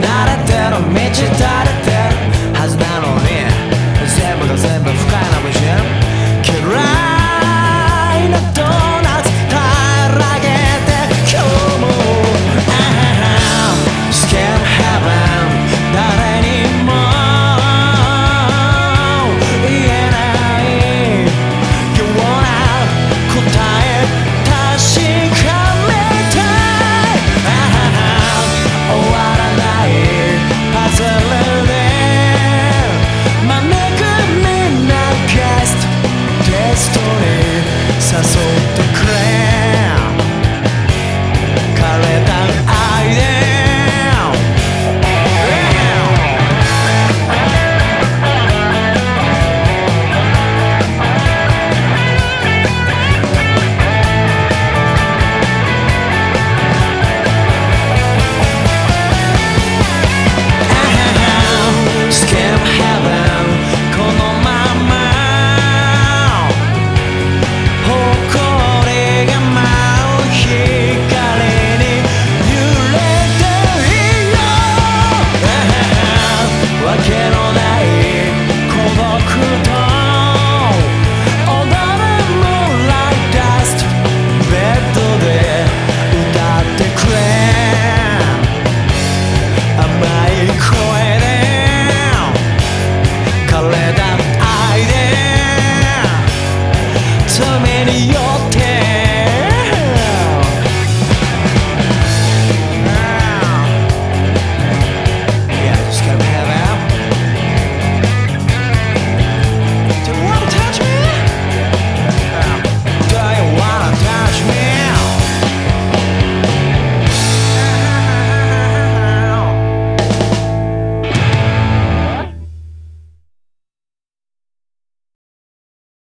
慣れてる道だ